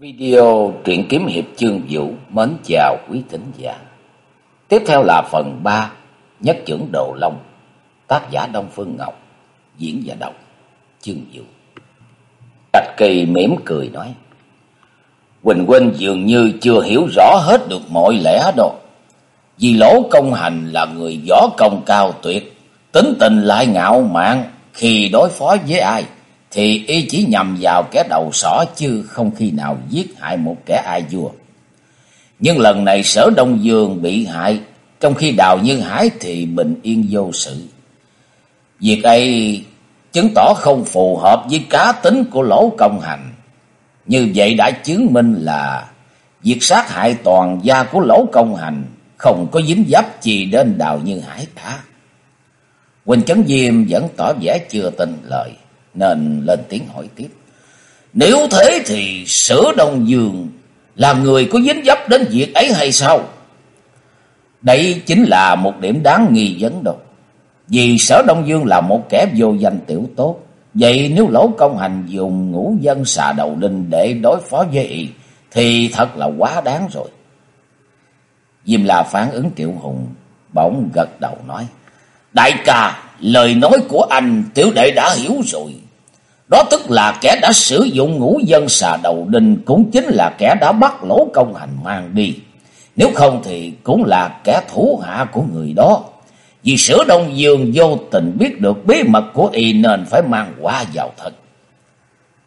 Video truyện kiếm hiệp chương vũ. Mến chào quý thính giả. Tiếp theo là phần 3 Nhất trưởng Đồ Long, Tác giả Đông Phương Ngọc, Diễn giả đọc chương vũ. Trạch Kỳ mỉm cười nói, Quỳnh Quỳnh dường như chưa hiểu rõ hết được mọi lẽ đâu. Vì lỗ công hành là người võ công cao tuyệt, Tính tình lại ngạo mạn khi đối phó với ai thì y chỉ nhằm vào kẻ đầu sỏ chứ không khi nào giết hại một kẻ ai vua. Nhưng lần này sở Đông Dương bị hại, trong khi Đào Như Hải thì bình yên vô sự. Việc ấy chứng tỏ không phù hợp với cá tính của lỗ công hành. Như vậy đã chứng minh là việc sát hại toàn gia của lỗ công hành không có dính dấp gì đến Đào Như Hải cả. Quỳnh Chấn Diêm vẫn tỏ vẻ chưa tin lời nên lên tiếng hỏi tiếp. Nếu thế thì sở Đông Dương làm người có dính dấp đến việc ấy hay sao? Đây chính là một điểm đáng nghi vấn đâu. Vì sở Đông Dương là một kẻ vô danh tiểu tốt. Vậy nếu lỗ công hành dùng ngũ dân xà đầu đinh để đối phó với y thì thật là quá đáng rồi. Diêm là phản ứng Tiểu hùng bỗng gật đầu nói. Đại ca, lời nói của anh tiểu đệ đã hiểu rồi. Đó tức là kẻ đã sử dụng ngũ dân xà đầu đinh cũng chính là kẻ đã bắt lỗ công hành mang đi. Nếu không thì cũng là kẻ thủ hạ của người đó. Vì sửa Đông Dương vô tình biết được bí mật của y nên phải mang qua vào thật.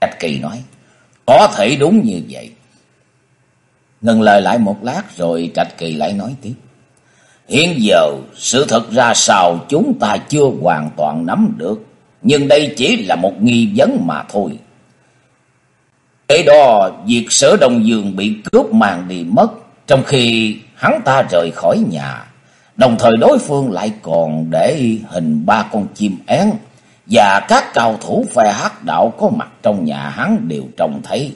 Trạch Kỳ nói, có thể đúng như vậy. Ngừng lời lại một lát rồi Trạch Kỳ lại nói tiếp. Hiện giờ sự thật ra sao chúng ta chưa hoàn toàn nắm được nhưng đây chỉ là một nghi vấn mà thôi. kể đó, việc sở Đông Dương bị cướp màn đi mất, trong khi hắn ta rời khỏi nhà, đồng thời đối phương lại còn để hình ba con chim én, và các cao thủ phe hắc đạo có mặt trong nhà hắn đều trông thấy.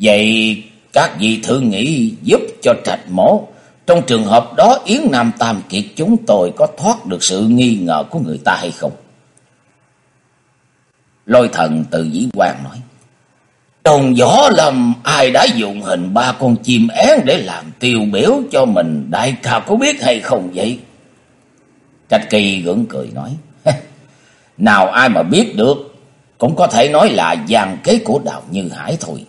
Vậy các vị thử nghĩ giúp cho trạch mổ, trong trường hợp đó Yến Nam Tam Kiệt chúng tôi có thoát được sự nghi ngờ của người ta hay không? Lôi thần từ dĩ quan nói. Trong võ lâm ai đã dùng hình ba con chim én để làm tiêu biểu cho mình đại ca có biết hay không vậy? Trạch kỳ gượng cười nói. Nào ai mà biết được, cũng có thể nói là giàn kế của đạo Như Hải thôi.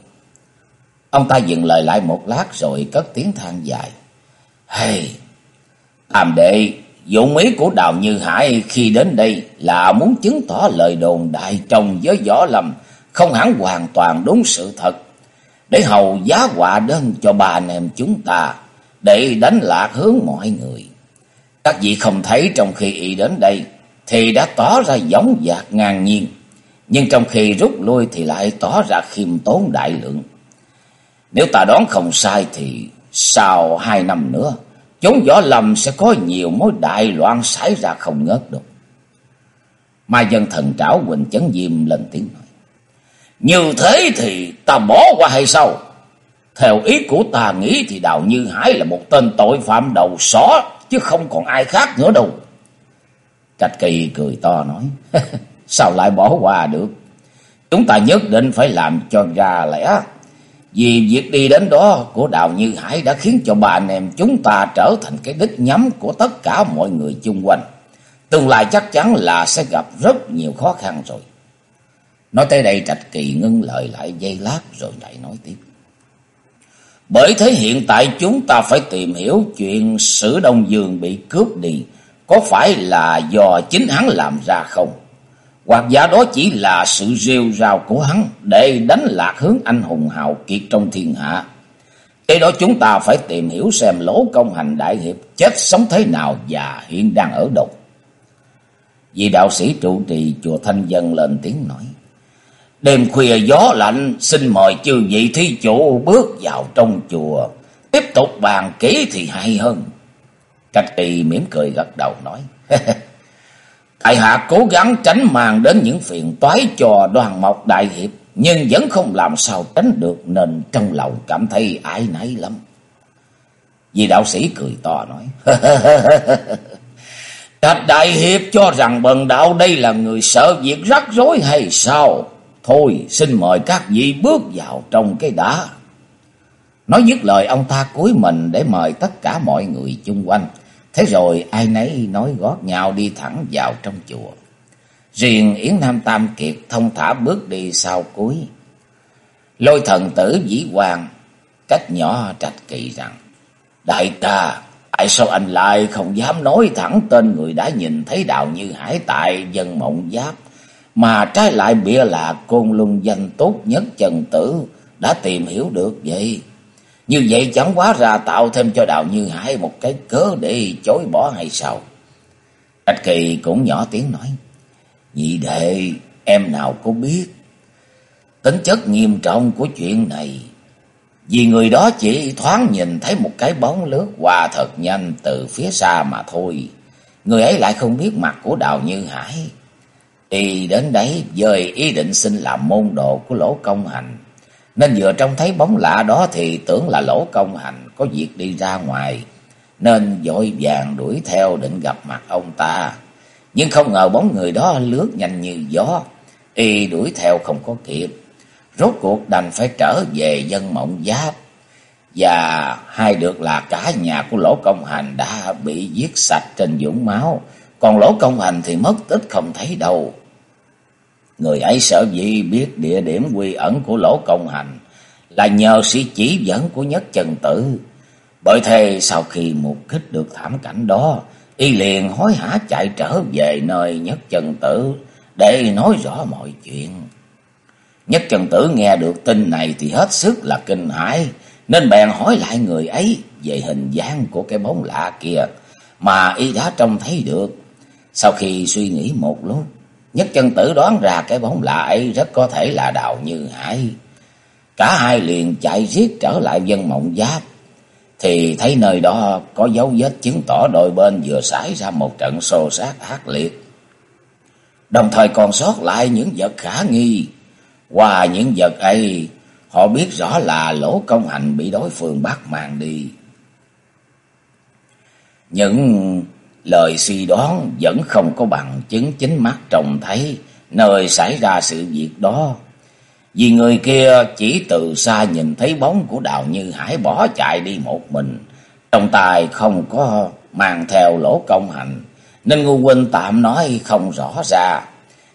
Ông ta dừng lời lại một lát rồi cất tiếng than dài. Hey, tam đệ Dụng ý của Đào Như Hải khi đến đây là muốn chứng tỏ lời đồn đại trong giới võ lầm không hẳn hoàn toàn đúng sự thật. Để hầu giá họa đơn cho bà anh em chúng ta, để đánh lạc hướng mọi người. Các vị không thấy trong khi y đến đây thì đã tỏ ra giống dạc ngang nhiên. Nhưng trong khi rút lui thì lại tỏ ra khiêm tốn đại lượng. Nếu ta đoán không sai thì sau hai năm nữa chống võ lầm sẽ có nhiều mối đại loạn xảy ra không ngớt được. Mai dân thần trảo Quỳnh Chấn Diêm lên tiếng nói. Như thế thì ta bỏ qua hay sao? Theo ý của ta nghĩ thì Đào Như Hải là một tên tội phạm đầu sỏ, chứ không còn ai khác nữa đâu. Trạch Kỳ cười to nói, sao lại bỏ qua được? Chúng ta nhất định phải làm cho ra lẽ. Vì việc đi đến đó của Đào Như Hải đã khiến cho bà anh em chúng ta trở thành cái đích nhắm của tất cả mọi người chung quanh. Tương lai chắc chắn là sẽ gặp rất nhiều khó khăn rồi. Nói tới đây, Trạch Kỳ ngưng lời lại dây lát rồi lại nói tiếp. Bởi thế hiện tại chúng ta phải tìm hiểu chuyện sử Đông Dương bị cướp đi có phải là do chính hắn làm ra không? Hoặc giả đó chỉ là sự rêu rao của hắn để đánh lạc hướng anh hùng hào kiệt trong thiên hạ. Cái đó chúng ta phải tìm hiểu xem lỗ công hành đại hiệp chết sống thế nào và hiện đang ở đâu. Vì đạo sĩ trụ trì chùa Thanh Dân lên tiếng nói. Đêm khuya gió lạnh, xin mời chư vị thí chủ bước vào trong chùa. Tiếp tục bàn kỹ thì hay hơn. Trạch trì mỉm cười gật đầu nói. Tại hạ cố gắng tránh mang đến những phiền toái cho đoàn mộc đại hiệp, nhưng vẫn không làm sao tránh được nên trong lòng cảm thấy ái náy lắm. Vì đạo sĩ cười to nói, Trạch đại hiệp cho rằng bần đạo đây là người sợ việc rắc rối hay sao? Thôi xin mời các vị bước vào trong cái đá. Nói dứt lời ông ta cúi mình để mời tất cả mọi người chung quanh. Thế rồi ai nấy nói gót nhau đi thẳng vào trong chùa. Riêng Yến Nam Tam Kiệt thông thả bước đi sau cuối. Lôi thần tử dĩ hoàng cách nhỏ trạch kỳ rằng. Đại ca, tại sao anh lại không dám nói thẳng tên người đã nhìn thấy đạo như hải tại dân mộng giáp. Mà trái lại bịa là côn luân danh tốt nhất trần tử đã tìm hiểu được vậy. Như vậy chẳng quá ra tạo thêm cho đạo như hải một cái cớ để chối bỏ hay sao? Trạch kỳ cũng nhỏ tiếng nói. Nhị đệ, em nào có biết. Tính chất nghiêm trọng của chuyện này. Vì người đó chỉ thoáng nhìn thấy một cái bóng lướt qua thật nhanh từ phía xa mà thôi. Người ấy lại không biết mặt của Đào Như Hải. Y đến đấy dời ý định xin làm môn đồ của lỗ công hành. Nên vừa trông thấy bóng lạ đó thì tưởng là lỗ công hành có việc đi ra ngoài. Nên dội vàng đuổi theo định gặp mặt ông ta. Nhưng không ngờ bóng người đó lướt nhanh như gió. Y đuổi theo không có kịp. Rốt cuộc đành phải trở về dân mộng giáp. Và hai được là cả nhà của lỗ công hành đã bị giết sạch trên dũng máu. Còn lỗ công hành thì mất tích không thấy đâu. Người ấy sợ gì biết địa điểm quy ẩn của lỗ công hành là nhờ sự chỉ dẫn của nhất trần tử. Bởi thế sau khi mục kích được thảm cảnh đó, y liền hối hả chạy trở về nơi nhất trần tử để nói rõ mọi chuyện. Nhất trần tử nghe được tin này thì hết sức là kinh hãi, nên bèn hỏi lại người ấy về hình dáng của cái bóng lạ kia mà y đã trông thấy được. Sau khi suy nghĩ một lúc, Nhất chân tử đoán ra cái bóng lạ ấy rất có thể là đào như hải. Cả hai liền chạy riết trở lại dân mộng giáp. Thì thấy nơi đó có dấu vết chứng tỏ đôi bên vừa xảy ra một trận xô xát ác liệt. Đồng thời còn sót lại những vật khả nghi. Qua những vật ấy, họ biết rõ là lỗ công hành bị đối phương bắt màn đi. Những Lời suy đoán vẫn không có bằng chứng chính mắt trông thấy nơi xảy ra sự việc đó. Vì người kia chỉ từ xa nhìn thấy bóng của Đào Như Hải bỏ chạy đi một mình. Trong tài không có, mang theo lỗ công hành. Nên Ngu Huynh tạm nói không rõ ra.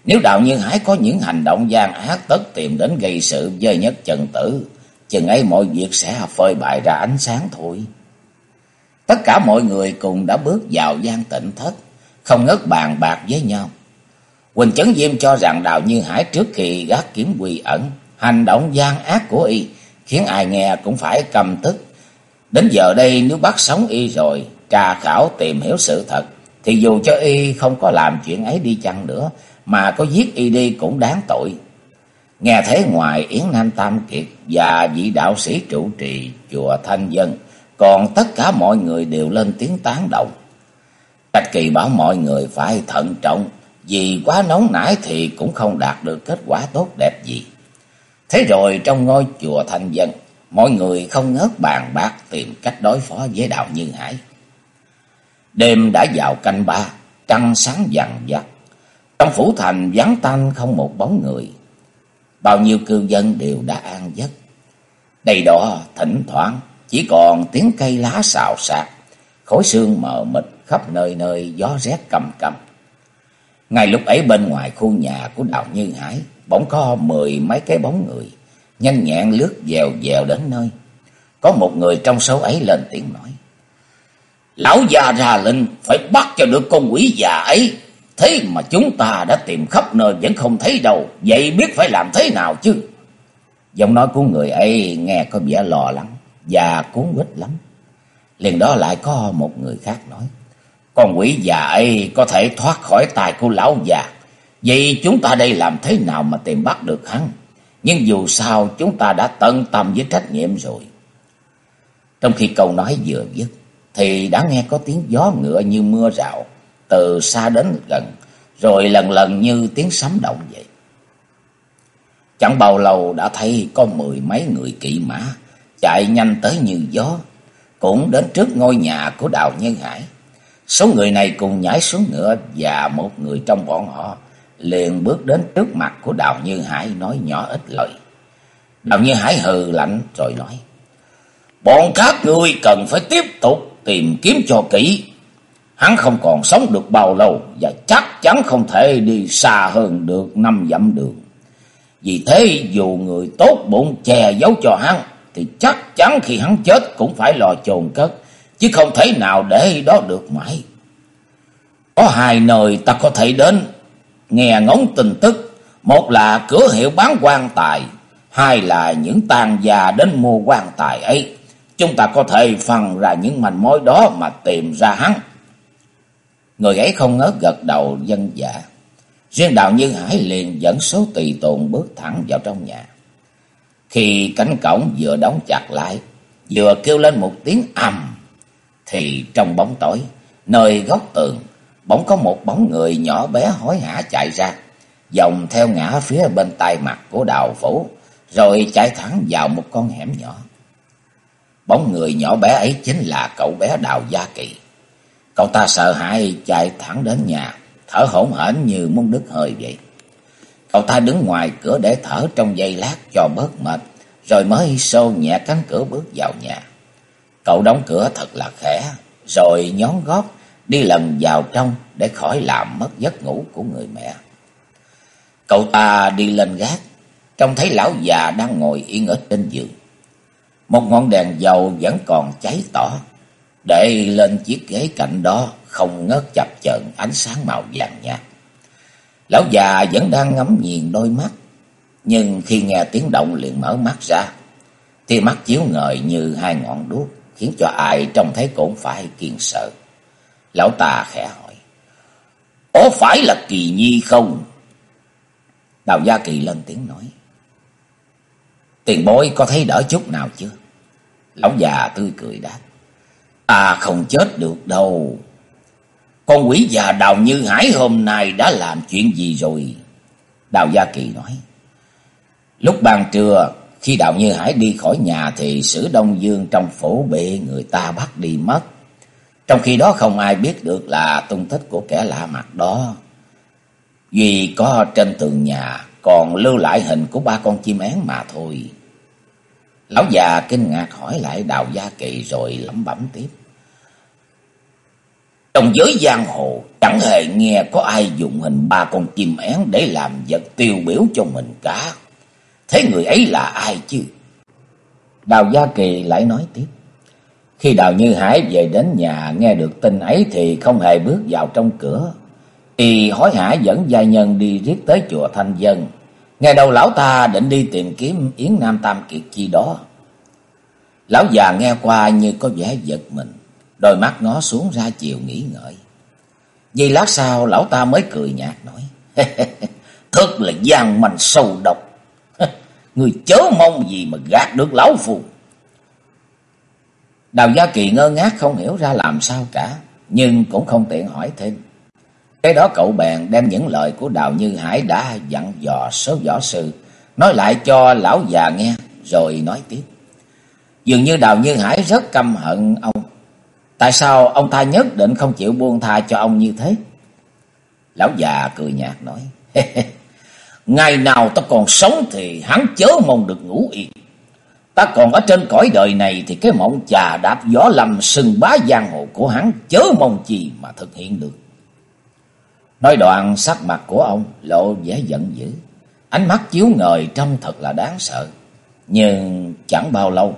Nếu Đào Như Hải có những hành động gian ác tất tìm đến gây sự với nhất trần tử. Chừng ấy mọi việc sẽ phơi bày ra ánh sáng thôi. Tất cả mọi người cùng đã bước vào gian tịnh thất, không ngớt bàn bạc với nhau. Quỳnh Chấn Diêm cho rằng Đào Như Hải trước khi gác kiếm quỳ ẩn, hành động gian ác của y khiến ai nghe cũng phải cầm tức. Đến giờ đây nếu bắt sống y rồi, tra khảo tìm hiểu sự thật, thì dù cho y không có làm chuyện ấy đi chăng nữa, mà có giết y đi cũng đáng tội. Nghe thấy ngoài Yến Nam Tam Kiệt và vị đạo sĩ trụ trì chùa Thanh Dân, còn tất cả mọi người đều lên tiếng tán động. Trạch Kỳ bảo mọi người phải thận trọng, vì quá nóng nảy thì cũng không đạt được kết quả tốt đẹp gì. Thế rồi trong ngôi chùa Thanh Dân, mọi người không ngớt bàn bạc tìm cách đối phó với đạo Như Hải. Đêm đã vào canh ba, trăng sáng vàng vặt. Trong phủ thành vắng tanh không một bóng người. Bao nhiêu cư dân đều đã an giấc. Đây đó thỉnh thoảng chỉ còn tiếng cây lá xào xạc, khối sương mờ mịt khắp nơi nơi gió rét cầm cầm. Ngay lúc ấy bên ngoài khu nhà của Đào Như Hải, bỗng có mười mấy cái bóng người, nhanh nhẹn lướt dèo dèo đến nơi. Có một người trong số ấy lên tiếng nói. Lão già ra lệnh phải bắt cho được con quỷ già ấy. Thế mà chúng ta đã tìm khắp nơi vẫn không thấy đâu. Vậy biết phải làm thế nào chứ? Giọng nói của người ấy nghe có vẻ lo lắng và cuốn quýt lắm. Liền đó lại có một người khác nói. Con quỷ già ấy có thể thoát khỏi tài của lão già. Vậy chúng ta đây làm thế nào mà tìm bắt được hắn? Nhưng dù sao chúng ta đã tận tâm với trách nhiệm rồi. Trong khi câu nói vừa dứt, thì đã nghe có tiếng gió ngựa như mưa rào, từ xa đến gần, rồi lần lần như tiếng sấm động vậy. Chẳng bao lâu đã thấy có mười mấy người kỵ mã chạy nhanh tới như gió, cũng đến trước ngôi nhà của Đào Nhân Hải. Số người này cùng nhảy xuống ngựa và một người trong bọn họ liền bước đến trước mặt của Đào Như Hải nói nhỏ ít lời. Đào Như Hải hừ lạnh rồi nói, Bọn các ngươi cần phải tiếp tục tìm kiếm cho kỹ. Hắn không còn sống được bao lâu và chắc chắn không thể đi xa hơn được năm dặm đường. Vì thế dù người tốt bụng che giấu cho hắn thì chắc chắn khi hắn chết cũng phải lò chôn cất, chứ không thể nào để đó được mãi. Có hai nơi ta có thể đến, nghe ngóng tin tức, một là cửa hiệu bán quan tài, hai là những tàn già đến mua quan tài ấy. Chúng ta có thể phân ra những manh mối đó mà tìm ra hắn. Người ấy không ngớt gật đầu dân dạ. Riêng đạo Như Hải liền dẫn số tùy tùng bước thẳng vào trong nhà. Khi cánh cổng vừa đóng chặt lại, vừa kêu lên một tiếng ầm, thì trong bóng tối, nơi góc tường, bỗng có một bóng người nhỏ bé hối hả chạy ra, dòng theo ngã phía bên tay mặt của đào phủ, rồi chạy thẳng vào một con hẻm nhỏ. Bóng người nhỏ bé ấy chính là cậu bé Đào Gia Kỳ. Cậu ta sợ hãi chạy thẳng đến nhà, thở hổn hển như muốn đứt hơi vậy. Cậu ta đứng ngoài cửa để thở trong giây lát cho bớt mệt, rồi mới xô nhẹ cánh cửa bước vào nhà. Cậu đóng cửa thật là khẽ, rồi nhón gót đi lần vào trong để khỏi làm mất giấc ngủ của người mẹ. Cậu ta đi lên gác, trông thấy lão già đang ngồi yên ở trên giường. Một ngọn đèn dầu vẫn còn cháy tỏ, để lên chiếc ghế cạnh đó không ngớt chập chờn ánh sáng màu vàng nhạt. Lão già vẫn đang ngắm nhìn đôi mắt, nhưng khi nghe tiếng động liền mở mắt ra. Tia mắt chiếu ngời như hai ngọn đuốc, khiến cho ai trông thấy cũng phải kiên sợ. Lão ta khẽ hỏi, Có phải là kỳ nhi không? Đào Gia Kỳ lên tiếng nói, Tiền bối có thấy đỡ chút nào chưa? Lão già tươi cười đáp, À không chết được đâu. Con quỷ già Đào Như Hải hôm nay đã làm chuyện gì rồi? Đào Gia Kỳ nói. Lúc ban trưa, khi Đào Như Hải đi khỏi nhà thì Sử Đông Dương trong phố bị người ta bắt đi mất. Trong khi đó không ai biết được là tung tích của kẻ lạ mặt đó. Duy có trên tường nhà còn lưu lại hình của ba con chim én mà thôi. Lão già kinh ngạc hỏi lại Đào Gia Kỳ rồi lẩm bẩm tiếp. Trong giới giang hồ, chẳng hề nghe có ai dùng hình ba con chim én để làm vật tiêu biểu cho mình cả. Thế người ấy là ai chứ? Đào Gia Kỳ lại nói tiếp. Khi Đào Như Hải về đến nhà nghe được tin ấy thì không hề bước vào trong cửa. thì hối hả dẫn gia nhân đi riết tới chùa Thanh Dân. Ngày đầu lão ta định đi tìm kiếm Yến Nam Tam Kiệt chi đó. Lão già nghe qua như có vẻ giật mình. Đôi mắt ngó xuống ra chiều nghĩ ngợi. Vì lát sau, lão ta mới cười nhạt nói. Thật là gian manh sâu độc. Người chớ mong gì mà gạt được lão phù. Đào Gia Kỳ ngơ ngác không hiểu ra làm sao cả. Nhưng cũng không tiện hỏi thêm. Cái đó cậu bèn đem những lời của Đào Như Hải đã dặn dò số võ sư. Nói lại cho lão già nghe, rồi nói tiếp. Dường như Đào Như Hải rất căm hận ông Tại sao ông ta nhất định không chịu buông tha cho ông như thế? Lão già cười nhạt nói. Ngày nào ta còn sống thì hắn chớ mong được ngủ yên. Ta còn ở trên cõi đời này thì cái mộng trà đạp gió lầm sừng bá giang hồ của hắn chớ mong gì mà thực hiện được. Nói đoạn sắc mặt của ông lộ vẻ giận dữ. Ánh mắt chiếu ngời trông thật là đáng sợ. Nhưng chẳng bao lâu,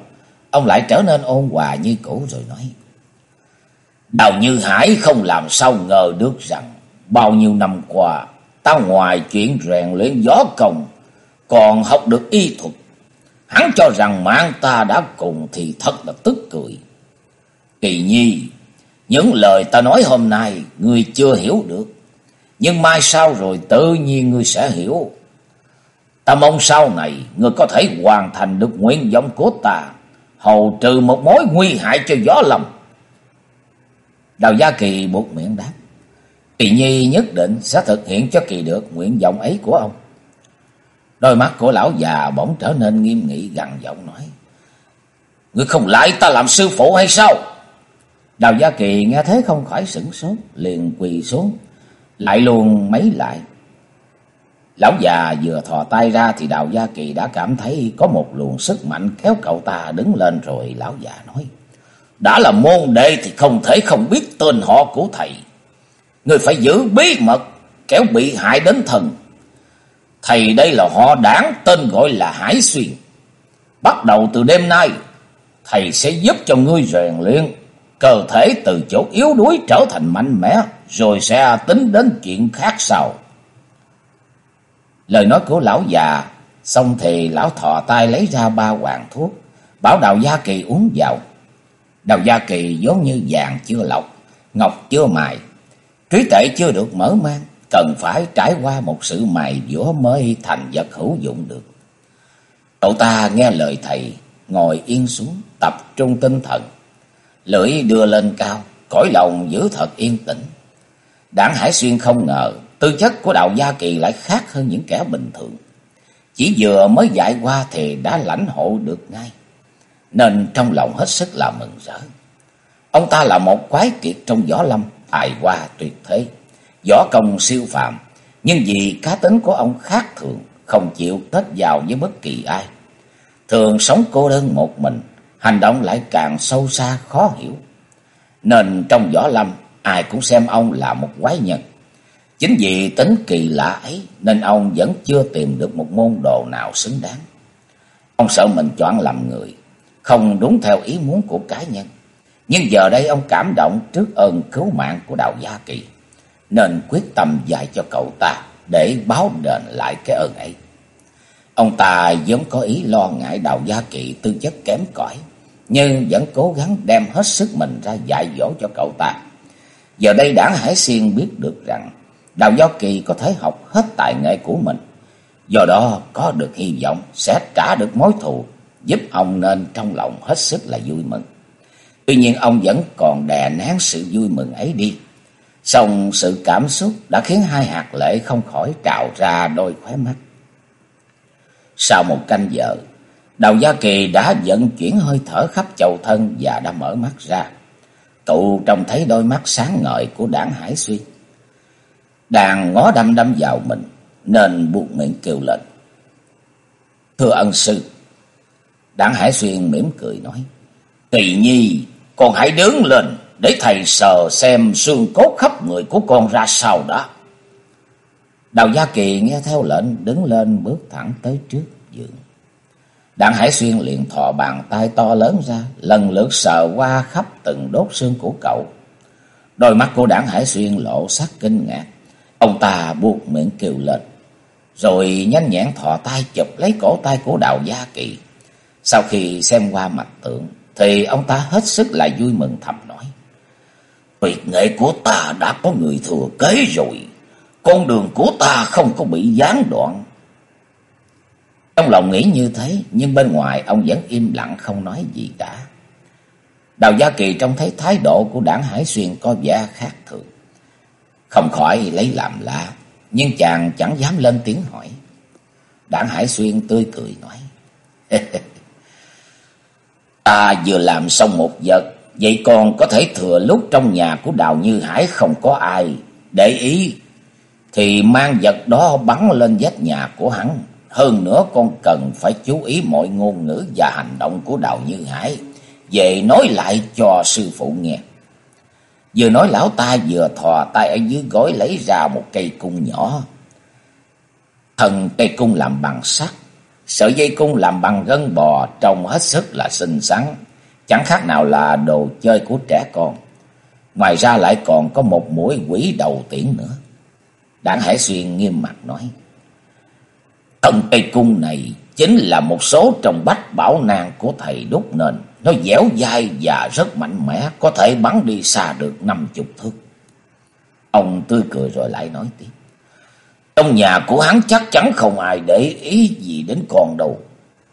ông lại trở nên ôn hòa như cũ rồi nói. Đào Như Hải không làm sao ngờ được rằng bao nhiêu năm qua ta ngoài chuyện rèn luyện gió công còn học được y thuật. Hắn cho rằng mạng ta đã cùng thì thật là tức cười. Kỳ nhi, những lời ta nói hôm nay ngươi chưa hiểu được. Nhưng mai sau rồi tự nhiên ngươi sẽ hiểu. Ta mong sau này ngươi có thể hoàn thành được nguyện vọng của ta. Hầu trừ một mối nguy hại cho gió lòng. Đào Gia Kỳ buộc miệng đáp. Kỳ Nhi nhất định sẽ thực hiện cho Kỳ được nguyện vọng ấy của ông. Đôi mắt của lão già bỗng trở nên nghiêm nghị gằn giọng nói. Ngươi không lại ta làm sư phụ hay sao? Đào Gia Kỳ nghe thế không khỏi sửng sốt, liền quỳ xuống, lại luôn mấy lại. Lão già vừa thò tay ra thì Đào Gia Kỳ đã cảm thấy có một luồng sức mạnh kéo cậu ta đứng lên rồi lão già nói. Đã là môn đệ thì không thể không biết tên họ của thầy. Người phải giữ bí mật, kéo bị hại đến thần. Thầy đây là họ đảng tên gọi là Hải Xuyên. Bắt đầu từ đêm nay, thầy sẽ giúp cho ngươi rèn luyện cơ thể từ chỗ yếu đuối trở thành mạnh mẽ, rồi sẽ tính đến chuyện khác sau. Lời nói của lão già, xong thì lão thọ tay lấy ra ba hoàng thuốc, bảo Đào Gia Kỳ uống vào. Đào Gia Kỳ giống như vàng chưa lọc, ngọc chưa mài, trí tệ chưa được mở mang, cần phải trải qua một sự mài dũa mới thành vật hữu dụng được. Cậu ta nghe lời thầy, ngồi yên xuống, tập trung tinh thần. Lưỡi đưa lên cao, cõi lòng giữ thật yên tĩnh. Đảng Hải Xuyên không ngờ tư chất của đạo Gia Kỳ lại khác hơn những kẻ bình thường. Chỉ vừa mới dạy qua thì đã lãnh hộ được ngay. Nên trong lòng hết sức là mừng rỡ. Ông ta là một quái kiệt trong võ lâm, tài hoa tuyệt thế. Võ công siêu phàm, nhưng vì cá tính của ông khác thường, không chịu kết giao với bất kỳ ai. Thường sống cô đơn một mình, hành động lại càng sâu xa khó hiểu. Nên trong võ lâm, ai cũng xem ông là một quái nhân. Chính vì tính kỳ lạ ấy nên ông vẫn chưa tìm được một môn đồ nào xứng đáng. Ông sợ mình chọn làm người, không đúng theo ý muốn của cá nhân. Nhưng giờ đây ông cảm động trước ơn cứu mạng của Đào Gia Kỳ, nên quyết tâm dạy cho cậu ta để báo đền lại cái ơn ấy. Ông ta vốn có ý lo ngại Đào Gia Kỳ tư chất kém cỏi, nhưng vẫn cố gắng đem hết sức mình ra dạy dỗ cho cậu ta. Giờ đây đảng Hải Xuyên biết được rằng Đào Gia Kỳ có thể học hết tài nghệ của mình, do đó có được hy vọng sẽ trả được mối thù, giúp ông nên trong lòng hết sức là vui mừng. Tuy nhiên ông vẫn còn đè nén sự vui mừng ấy đi. Xong sự cảm xúc đã khiến hai hạt lệ không khỏi trào ra đôi khóe mắt. Sau một canh giờ, Đào Gia Kỳ đã vận chuyển hơi thở khắp chầu thân và đã mở mắt ra. Tụ trông thấy đôi mắt sáng ngời của đảng Hải Xuyên. Đàn ngó đâm đâm vào mình, nên buộc miệng kêu lên. Thưa ân sư, đảng Hải Xuyên mỉm cười nói. Kỳ nhi, con hãy đứng lên để thầy sờ xem xương cốt khắp người của con ra sao đó. Đào Gia Kỳ nghe theo lệnh đứng lên bước thẳng tới trước giường. Đặng Hải Xuyên liền thò bàn tay to lớn ra, lần lượt sờ qua khắp từng đốt xương của cậu. Đôi mắt của đảng Hải Xuyên lộ sắc kinh ngạc. Ông ta buộc miệng kêu lên. Rồi nhanh nhẹn thò tay chụp lấy cổ tay của Đào Gia Kỳ. Sau khi xem qua mặt tượng, thì ông ta hết sức là vui mừng thầm nói. Tuyệt nghệ của ta đã có người thừa kế rồi. Con đường của ta không có bị gián đoạn. Trong lòng nghĩ như thế, nhưng bên ngoài ông vẫn im lặng không nói gì cả. Đào Gia Kỳ trông thấy thái độ của đảng Hải Xuyên có vẻ khác thường. Không khỏi lấy làm lạ, nhưng chàng chẳng dám lên tiếng hỏi. Đảng Hải Xuyên tươi cười nói. Ta vừa làm xong một vật, vậy còn có thể thừa lúc trong nhà của Đào Như Hải không có ai để ý, thì mang vật đó bắn lên vách nhà của hắn. Hơn nữa con cần phải chú ý mọi ngôn ngữ và hành động của Đào Như Hải, về nói lại cho sư phụ nghe. Vừa nói lão ta vừa thò tay ở dưới gối lấy ra một cây cung nhỏ. Thần cây cung làm bằng sắt, Sợi dây cung làm bằng gân bò trông hết sức là xinh xắn, chẳng khác nào là đồ chơi của trẻ con. Ngoài ra lại còn có một mũi quỷ đầu tiễn nữa. Đảng Hải Xuyên nghiêm mặt nói. Thần cây cung này chính là một số trong bách bảo nàng của thầy đúc nền. Nó dẻo dai và rất mạnh mẽ, có thể bắn đi xa được năm chục thước. Ông tươi cười rồi lại nói tiếp. Trong nhà của hắn chắc chắn không ai để ý gì đến con đâu.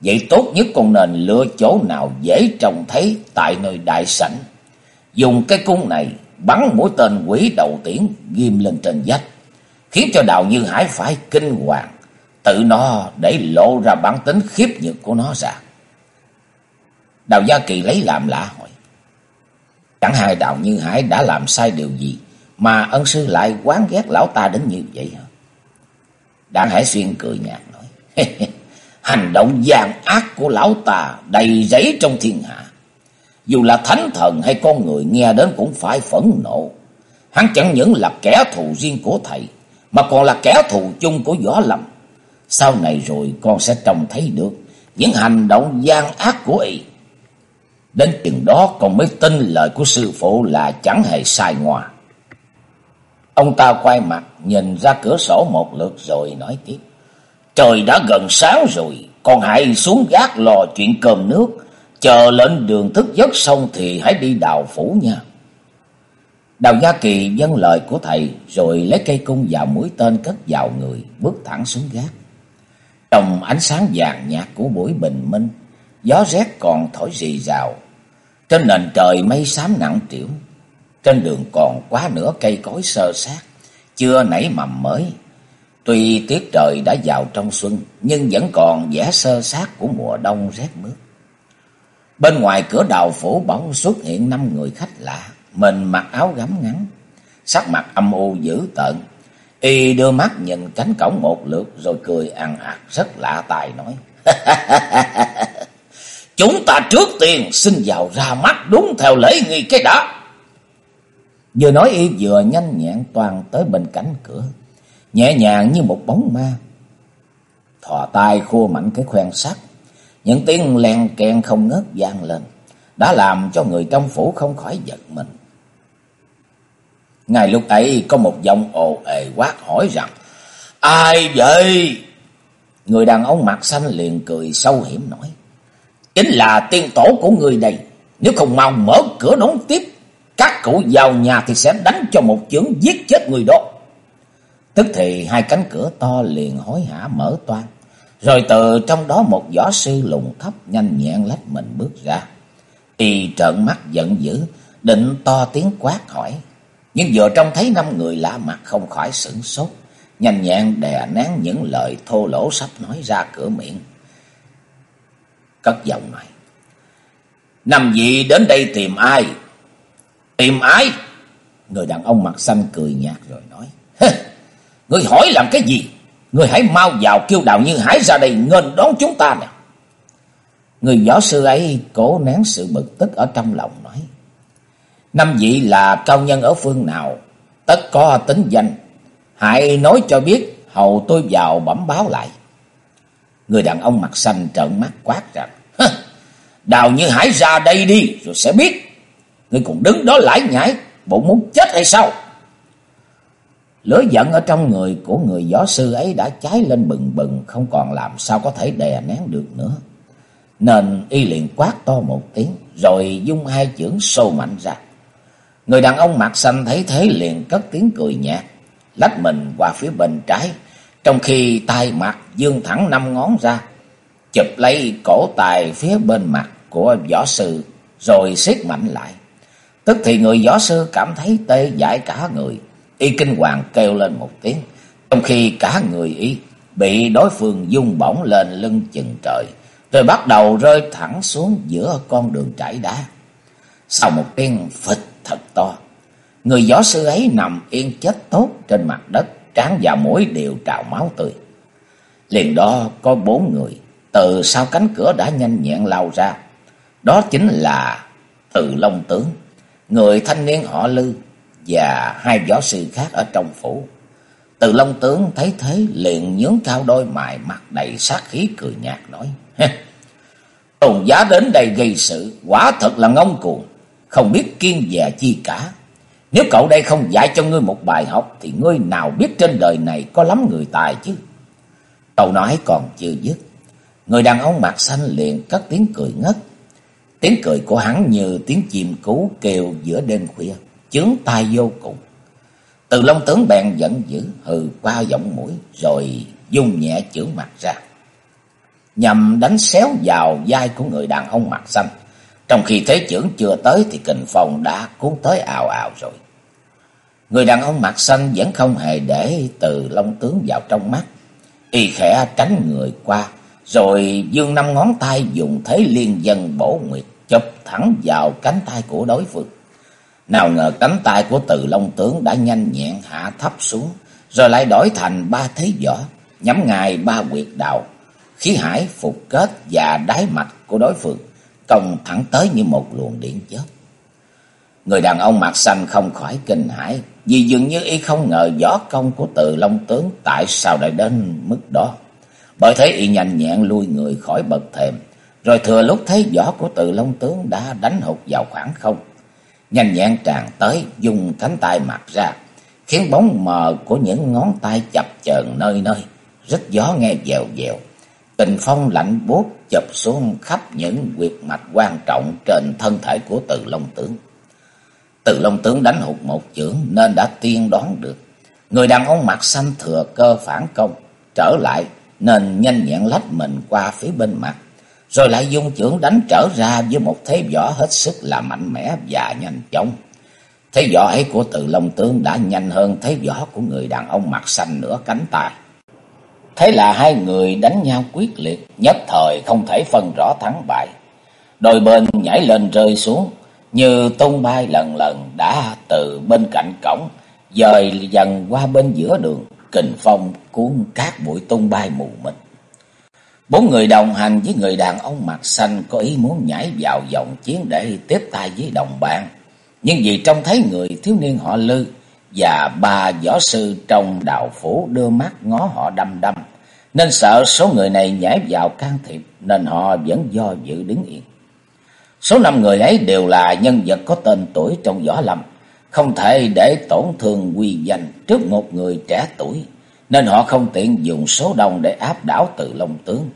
Vậy tốt nhất con nên lựa chỗ nào dễ trông thấy tại nơi đại sảnh. Dùng cái cung này bắn mũi tên quỷ đầu tiễn ghim lên trên vách. Khiến cho đào như hải phải kinh hoàng. Tự nó để lộ ra bản tính khiếp nhược của nó ra. Đào Gia Kỳ lấy làm lạ hỏi. Chẳng hai đào như hải đã làm sai điều gì mà ân sư lại quán ghét lão ta đến như vậy hả? Đặng Hải Xuyên cười nhạt nói. Hành động gian ác của lão ta đầy rẫy trong thiên hạ. Dù là thánh thần hay con người nghe đến cũng phải phẫn nộ. Hắn chẳng những là kẻ thù riêng của thầy, mà còn là kẻ thù chung của Võ Lâm. Sau này rồi con sẽ trông thấy được những hành động gian ác của y. Đến chừng đó con mới tin lời của sư phụ là chẳng hề sai ngoa. Ông ta quay mặt nhìn ra cửa sổ một lượt rồi nói tiếp. Trời đã gần sáng rồi, còn hãy xuống gác lò chuyện cơm nước. Chờ lên đường thức giấc xong thì hãy đi đào phủ nha. Đào Gia Kỳ dân lời của thầy rồi lấy cây cung vào mũi tên cất vào người, bước thẳng xuống gác. Trong ánh sáng vàng nhạt của buổi bình minh, gió rét còn thổi rì rào. Trên nền trời mây xám nặng trĩu, trên đường còn quá nửa cây cối sơ sát, chưa nảy mầm mới. Tuy tiết trời đã vào trong xuân, nhưng vẫn còn vẻ sơ sát của mùa đông rét mướt. Bên ngoài cửa đào phủ bỗng xuất hiện năm người khách lạ, mình mặc áo gấm ngắn, sắc mặt âm u dữ tợn. Y đưa mắt nhìn cánh cổng một lượt rồi cười ăn hạt rất lạ tài nói. Chúng ta trước tiên xin vào ra mắt đúng theo lễ nghi cái đã. Vừa nói y vừa nhanh nhẹn toàn tới bên cánh cửa, nhẹ nhàng như một bóng ma. Thò tay khua mạnh cái khoen sắt, những tiếng len keng không ngớt vang lên, đã làm cho người trong phủ không khỏi giật mình. Ngay lúc ấy có một giọng ồ ề quát hỏi rằng, Ai vậy? Người đàn ông mặt xanh liền cười sâu hiểm nói, Chính là tiên tổ của người đây, nếu không mau mở cửa đón tiếp, các cụ vào nhà thì sẽ đánh cho một chưởng giết chết người đó. Tức thì hai cánh cửa to liền hối hả mở toan. Rồi từ trong đó một võ sư lùng thấp nhanh nhẹn lách mình bước ra. Y trợn mắt giận dữ, định to tiếng quát hỏi. Nhưng vừa trông thấy năm người lạ mặt không khỏi sửng sốt. Nhanh nhẹn đè nén những lời thô lỗ sắp nói ra cửa miệng. Cất giọng nói. năm vị đến đây tìm ai? Tìm ai? Người đàn ông mặt xanh cười nhạt rồi nói. Người hỏi làm cái gì? Người hãy mau vào kêu đào như hải ra đây nghênh đón chúng ta nè. Người võ sư ấy cố nén sự bực tức ở trong lòng nói. Năm vị là cao nhân ở phương nào, tất có tính danh. Hãy nói cho biết, hầu tôi vào bẩm báo lại. Người đàn ông mặt xanh trợn mắt quát rằng, Đào như hải ra đây đi, rồi sẽ biết. Ngươi còn đứng đó lải nhải, bộ muốn chết hay sao? Lửa giận ở trong người của người võ sư ấy đã cháy lên bừng bừng, không còn làm sao có thể đè nén được nữa. Nên y liền quát to một tiếng, rồi dung hai chưởng sâu mạnh ra. Người đàn ông mặt xanh thấy thế liền cất tiếng cười nhạt, lách mình qua phía bên trái, trong khi tay mặt dương thẳng năm ngón ra, chụp lấy cổ tài phía bên mặt của võ sư, rồi siết mạnh lại. Tức thì người võ sư cảm thấy tê dại cả người, y kinh hoàng kêu lên một tiếng, trong khi cả người y bị đối phương dung bổng lên lưng chừng trời, rồi bắt đầu rơi thẳng xuống giữa con đường trải đá. Sau một tiếng phịch thật to, người võ sư ấy nằm yên chết tốt trên mặt đất, trán và mũi đều trào máu tươi. Liền đó có bốn người, từ sau cánh cửa đã nhanh nhẹn lao ra. Đó chính là Từ Long Tướng, người thanh niên họ Lư và hai võ sư khác ở trong phủ. Từ Long Tướng thấy thế liền nhướng cao đôi mày mặt đầy sát khí cười nhạt nói. Tôn giá đến đây gây sự, quả thật là ngông cuồng, không biết kiên dè chi cả. Nếu cậu đây không dạy cho ngươi một bài học, thì ngươi nào biết trên đời này có lắm người tài chứ. Câu nói còn chưa dứt, người đàn ông mặt xanh liền cất tiếng cười ngất. Tiếng cười của hắn như tiếng chim cú kêu giữa đêm khuya, chướng tai vô cùng. Từ Long tướng bèn giận dữ, hừ qua giọng mũi, rồi dung nhẹ chưởng mặt ra. Nhằm đánh xéo vào vai của người đàn ông mặt xanh. Trong khi thế trưởng chưa tới thì kình phòng đã cuốn tới ào ào rồi. Người đàn ông mặt xanh vẫn không hề để từ Long tướng vào trong mắt. Y khẽ tránh người qua, rồi dương năm ngón tay dùng thế liên dân bổ nguyệt chụp thẳng vào cánh tay của đối phương. Nào ngờ cánh tay của từ Long tướng đã nhanh nhẹn hạ thấp xuống, rồi lại đổi thành ba thế võ, nhắm ngài ba quyệt đạo, khí hải phục kết và đáy mạch của đối phương, công thẳng tới như một luồng điện chớp. Người đàn ông mặt xanh không khỏi kinh hãi, vì dường như y không ngờ võ công của từ Long Tướng tại sao lại đến mức đó. Bởi thế y nhanh nhẹn lui người khỏi bậc thềm, rồi thừa lúc thấy võ của tự Long Tướng đã đánh hụt vào khoảng không. Nhanh nhẹn tràn tới, dùng cánh tay mặt ra, khiến bóng mờ của những ngón tay chập chờn nơi nơi, rít gió nghe dèo dèo. Tình phong lạnh buốt chụp xuống khắp những quyệt mạch quan trọng trên thân thể của từ Long Tướng. Từ Long Tướng đánh hụt một chưởng nên đã tiên đoán được. Người đàn ông mặt xanh thừa cơ phản công, trở lại nên nhanh nhẹn lách mình qua phía bên mặt. Rồi lại dung chưởng đánh trở ra với một thế võ hết sức là mạnh mẽ và nhanh chóng. Thế võ ấy của từ Long Tướng đã nhanh hơn thế võ của người đàn ông mặt xanh nửa cánh tay. Thế là hai người đánh nhau quyết liệt, nhất thời không thể phân rõ thắng bại. Đôi bên nhảy lên rơi xuống, như tung bay lần lần đã từ bên cạnh cổng, dời dần qua bên giữa đường, kình phong cuốn cát bụi tung bay mù mịt. Bốn người đồng hành với người đàn ông mặt xanh có ý muốn nhảy vào vòng chiến để tiếp tay với đồng bạn. Nhưng vì trông thấy người thiếu niên họ Lư và ba võ sư trong đạo phủ đưa mắt ngó họ đăm đăm, nên sợ số người này nhảy vào can thiệp nên họ vẫn do dự đứng yên. Số năm người ấy đều là nhân vật có tên tuổi trong võ lâm, không thể để tổn thương quy danh trước một người trẻ tuổi, nên họ không tiện dùng số đông để áp đảo Từ Long tướng.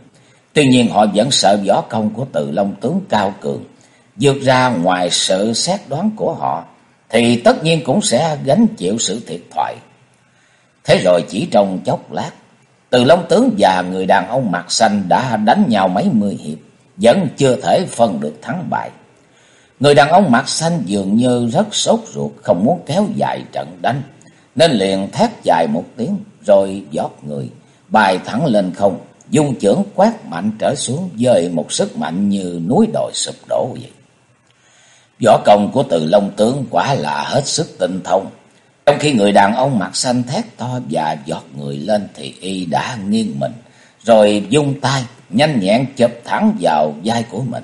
Tuy nhiên họ vẫn sợ võ công của Từ Long tướng cao cường, vượt ra ngoài sự xét đoán của họ thì tất nhiên cũng sẽ gánh chịu sự thiệt thòi. Thế rồi chỉ trong chốc lát, Từ Long tướng và người đàn ông mặt xanh đã đánh nhau mấy mươi hiệp vẫn chưa thể phân được thắng bại. Người đàn ông mặt xanh dường như rất sốt ruột, không muốn kéo dài trận đánh, nên liền thét dài một tiếng, rồi giót người, bài thẳng lên không, dung chưởng quát mạnh trở xuống dời một sức mạnh như núi đồi sụp đổ vậy. Võ công của từ Long tướng quả là hết sức tinh thông. Trong khi người đàn ông mặt xanh thét to và giọt người lên thì y đã nghiêng mình, rồi dung tay nhanh nhẹn chụp thẳng vào vai của mình.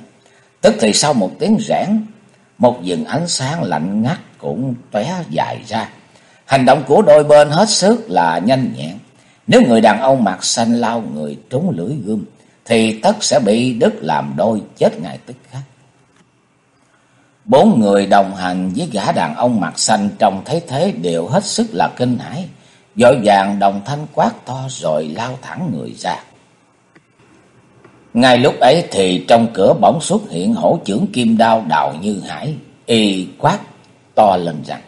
Tức thì sau một tiếng rẽn, một dừng ánh sáng lạnh ngắt cũng tóe dài ra. Hành động của đôi bên hết sức là nhanh nhẹn. Nếu người đàn ông mặt xanh lao người trúng lưỡi gươm, thì tất sẽ bị đứt làm đôi chết ngay tức khắc. Bốn người đồng hành với gã đàn ông mặt xanh trông thấy thế đều hết sức là kinh hãi, vội vàng đồng thanh quát to rồi lao thẳng người ra. Ngay lúc ấy thì trong cửa bỗng xuất hiện hổ trưởng kim đao đào như hải, y quát to lên rằng,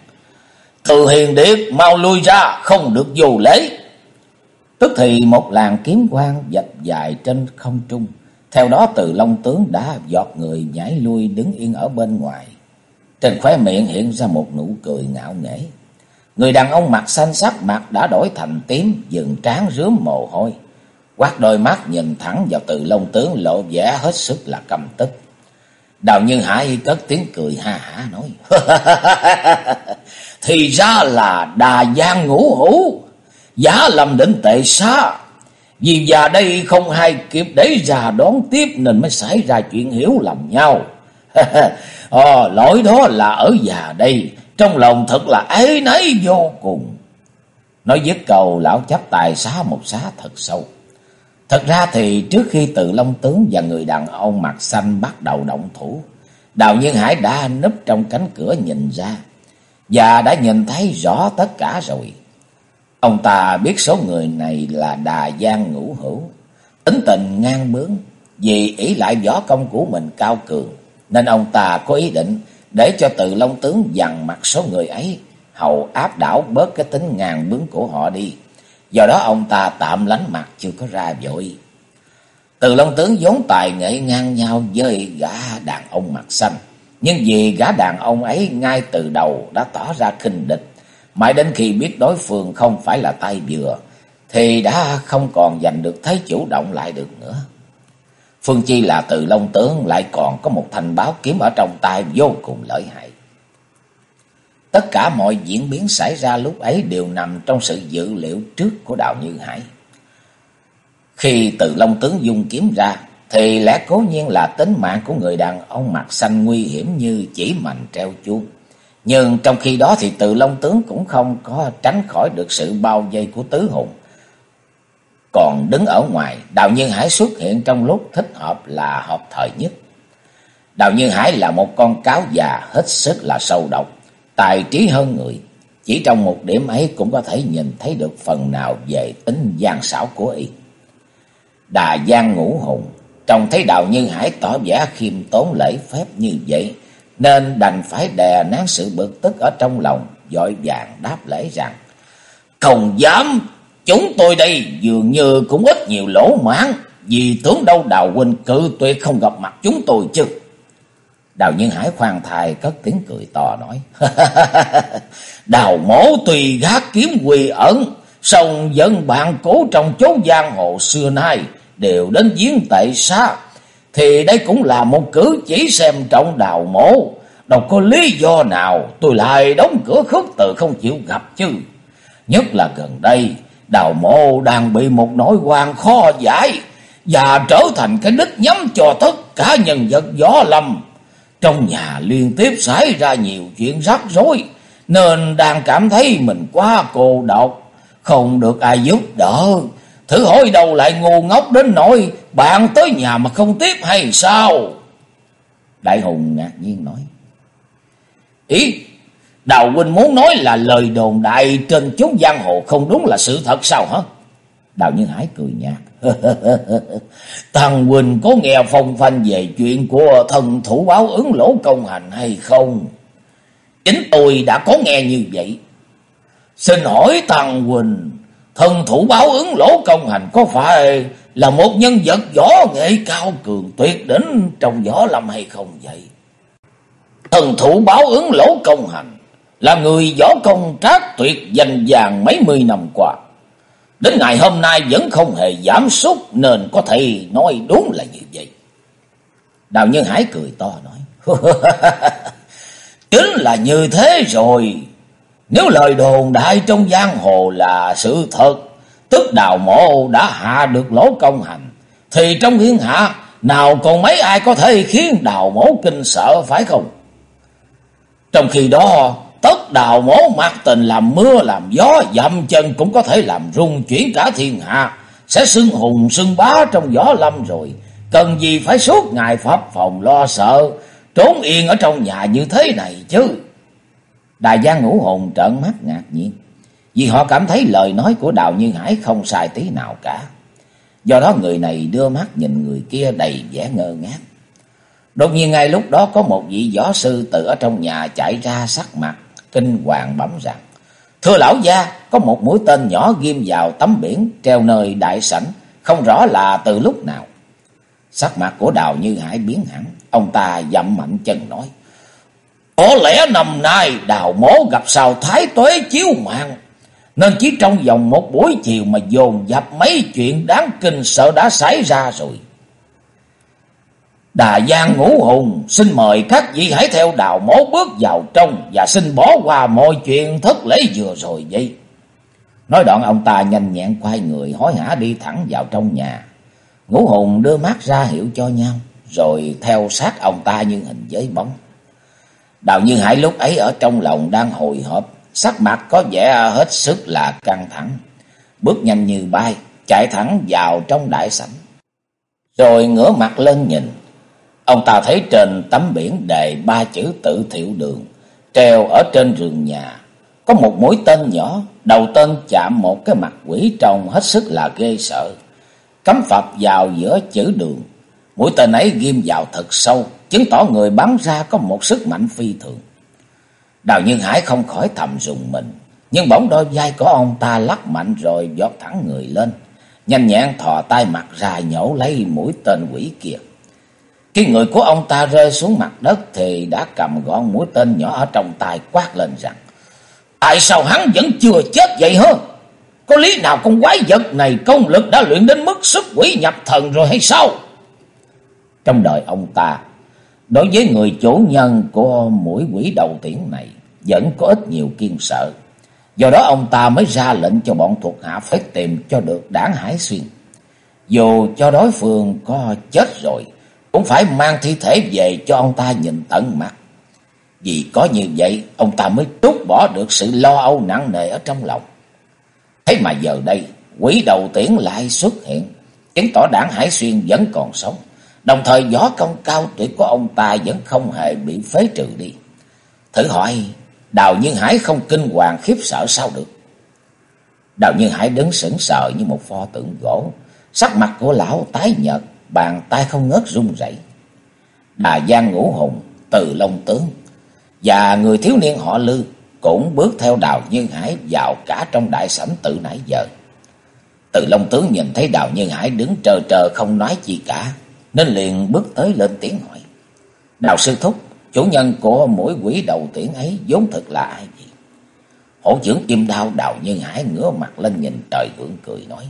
từ hiền điệt mau lui ra, không được dù lễ. Tức thì một làn kiếm quang dạch dài trên không trung, theo đó từ Long Tướng đã giọt người nhảy lui đứng yên ở bên ngoài. Trên khóe miệng hiện ra một nụ cười ngạo nghễ. Người đàn ông mặt xanh sắc mặt đã đổi thành tím, dừng trán rướm mồ hôi quát đôi mắt nhìn thẳng vào từ Long tướng lộ vẻ hết sức là căm tức. Đào Nhân Hải cất tiếng cười ha hả nói. Thì ra là đà giang ngũ hữu, giá lầm định tệ xa. Vì già đây không hay kịp để già đón tiếp nên mới xảy ra chuyện hiểu lầm nhau. ờ, lỗi đó là ở già đây, trong lòng thật là ấy nấy vô cùng. Nói dứt cầu lão chấp tài xá một xá thật sâu. Thật ra thì trước khi từ Long Tướng và người đàn ông mặt xanh bắt đầu động thủ, Đào Nhân Hải đã núp trong cánh cửa nhìn ra, và đã nhìn thấy rõ tất cả rồi. Ông ta biết số người này là Đà Giang Ngũ Hữu, tính tình ngang bướng, vì ý lại võ công của mình cao cường, nên ông ta có ý định để cho từ Long Tướng dằn mặt số người ấy, hầu áp đảo bớt cái tính ngang bướng của họ đi. Do đó ông ta tạm lánh mặt chưa có ra vội. Từ Long Tướng vốn tài nghệ ngang nhau với gã đàn ông mặt xanh. Nhưng vì gã đàn ông ấy ngay từ đầu đã tỏ ra khinh địch. Mãi đến khi biết đối phương không phải là tay vừa. Thì đã không còn giành được thế chủ động lại được nữa. Phương Chi là từ Long Tướng lại còn có một thanh báo kiếm ở trong tay vô cùng lợi hại. Tất cả mọi diễn biến xảy ra lúc ấy đều nằm trong sự dự liệu trước của Đào Như Hải. Khi từ Long tướng dung kiếm ra, thì lẽ cố nhiên là tính mạng của người đàn ông mặt xanh nguy hiểm như chỉ mạnh treo chuông. Nhưng trong khi đó thì từ Long tướng cũng không có tránh khỏi được sự bao vây của tứ hùng. Còn đứng ở ngoài, Đào Nhiên Hải xuất hiện trong lúc thích hợp là hợp thời nhất. Đào Nhiên Hải là một con cáo già hết sức là sâu độc, tài trí hơn người. Chỉ trong một điểm ấy cũng có thể nhìn thấy được phần nào về tính gian xảo của y. Đà Giang ngũ hùng, trông thấy Đào Nhân Hải tỏ vẻ khiêm tốn lễ phép như vậy, nên đành phải đè nén sự bực tức ở trong lòng, dội vàng đáp lễ rằng, Không dám, chúng tôi đây dường như cũng ít nhiều lỗ mãn, vì tướng đâu Đào Huynh cự tuyệt không gặp mặt chúng tôi chứ. Đào Nhân Hải khoan thai cất tiếng cười to nói. Đào mổ tùy gác kiếm quỳ ẩn, song dân bạn cố trong chốn giang hồ xưa nay đều đến giếng tệ xa. Thì đây cũng là một cử chỉ xem trọng đào mổ. Đâu có lý do nào tôi lại đóng cửa khước từ không chịu gặp chứ. Nhất là gần đây, đào mộ đang bị một nỗi quan khó giải và trở thành cái đích nhắm cho tất cả nhân vật gió lâm trong nhà liên tiếp xảy ra nhiều chuyện rắc rối, nên đang cảm thấy mình quá cô độc, không được ai giúp đỡ. Thử hỏi đâu lại ngu ngốc đến nỗi bạn tới nhà mà không tiếp hay sao? Đại Hùng ngạc nhiên nói. Ý, Đào huynh muốn nói là lời đồn đại trên chốn giang hồ không đúng là sự thật sao hả? Đào Nhân Hải cười nhạt. Thằng Huynh có nghe phong phanh về chuyện của thần thủ báo ứng lỗ công hành hay không? Chính tôi đã có nghe như vậy. Xin hỏi thằng Huynh, thần thủ báo ứng lỗ công hành có phải là một nhân vật võ nghệ cao cường tuyệt đỉnh trong võ lâm hay không vậy? Thần thủ báo ứng lỗ công hành là người võ công trác tuyệt danh vàng mấy mươi năm qua. Đến ngày hôm nay vẫn không hề giảm sút nên có thể nói đúng là như vậy. Đào Nhân Hải cười to nói. Chính là như thế rồi. Nếu lời đồn đại trong giang hồ là sự thật, tức đào mộ đã hạ được lỗ công hành, thì trong thiên hạ nào còn mấy ai có thể khiến đào mộ kinh sợ phải không? Trong khi đó, tất đào mổ mặc tình làm mưa làm gió dậm chân cũng có thể làm rung chuyển cả thiên hạ. Sẽ xưng hùng xưng bá trong gió lâm rồi. Cần gì phải suốt ngày pháp phòng lo sợ. Trốn yên ở trong nhà như thế này chứ. Đại gia ngũ hồn trợn mắt ngạc nhiên. Vì họ cảm thấy lời nói của Đào Như Hải không sai tí nào cả. Do đó người này đưa mắt nhìn người kia đầy vẻ ngơ ngác. Đột nhiên ngay lúc đó có một vị võ sư từ ở trong nhà chạy ra sắc mặt kinh hoàng bẩm rằng Thưa lão gia, có một mũi tên nhỏ ghim vào tấm biển treo nơi đại sảnh, không rõ là từ lúc nào. Sắc mặt của Đào Như Hải biến hẳn, ông ta dậm mạnh chân nói. Có lẽ năm nay đào mố gặp sao thái tuế chiếu mạng, nên chỉ trong vòng một buổi chiều mà dồn dập mấy chuyện đáng kinh sợ đã xảy ra rồi. Đà Giang Ngũ Hùng xin mời các vị hãy theo đào mố bước vào trong và xin bỏ qua mọi chuyện thất lễ vừa rồi vậy. Nói đoạn ông ta nhanh nhẹn quay người hối hả đi thẳng vào trong nhà. Ngũ Hùng đưa mắt ra hiệu cho nhau rồi theo sát ông ta như hình với bóng. Đào Như Hải lúc ấy ở trong lòng đang hồi hộp, sắc mặt có vẻ hết sức là căng thẳng. Bước nhanh như bay, chạy thẳng vào trong đại sảnh. Rồi ngửa mặt lên nhìn, Ông ta thấy trên tấm biển đề ba chữ tự thiệu đường, treo ở trên rừng nhà. Có một mũi tên nhỏ, đầu tên chạm một cái mặt quỷ trông hết sức là ghê sợ. Cắm phập vào giữa chữ đường. Mũi tên ấy ghim vào thật sâu, chứng tỏ người bắn ra có một sức mạnh phi thường. Đào Nhân Hải không khỏi thầm rùng mình, nhưng bỗng đôi vai của ông ta lắc mạnh rồi giọt thẳng người lên. Nhanh nhẹn thò tay mặt ra nhổ lấy mũi tên quỷ kia. Khi người của ông ta rơi xuống mặt đất thì đã cầm gọn mũi tên nhỏ ở trong tay quát lên rằng Tại sao hắn vẫn chưa chết vậy hơn Có lý nào con quái vật này công lực đã luyện đến mức sức quỷ nhập thần rồi hay sao? Trong đời ông ta, đối với người chủ nhân của mũi quỷ đầu tiễn này vẫn có ít nhiều kiên sợ. Do đó ông ta mới ra lệnh cho bọn thuộc hạ phải tìm cho được đảng Hải Xuyên. Dù cho đối phương có chết rồi, cũng phải mang thi thể về cho ông ta nhìn tận mặt. Vì có như vậy, ông ta mới trút bỏ được sự lo âu nặng nề ở trong lòng. Thế mà giờ đây, quỷ đầu tiễn lại xuất hiện, chứng tỏ đảng Hải Xuyên vẫn còn sống. Đồng thời võ công cao tuyệt của ông ta vẫn không hề bị phế trừ đi. Thử hỏi, Đào Nhân Hải không kinh hoàng khiếp sợ sao được? Đào Nhân Hải đứng sững sờ như một pho tượng gỗ. Sắc mặt của lão tái nhợt, bàn tay không ngớt run rẩy. Đà Giang Ngũ Hùng, Từ Long Tướng và người thiếu niên họ Lư cũng bước theo Đào Nhân Hải vào cả trong đại sảnh từ nãy giờ. Từ Long Tướng nhìn thấy Đào Nhân Hải đứng trơ trơ không nói gì cả, nên liền bước tới lên tiếng hỏi. Đào Sư Thúc, chủ nhân của mỗi quỷ đầu tiễn ấy vốn thực là ai vậy? Hổ trưởng kim đao Đào như Hải ngửa mặt lên nhìn trời gượng cười nói.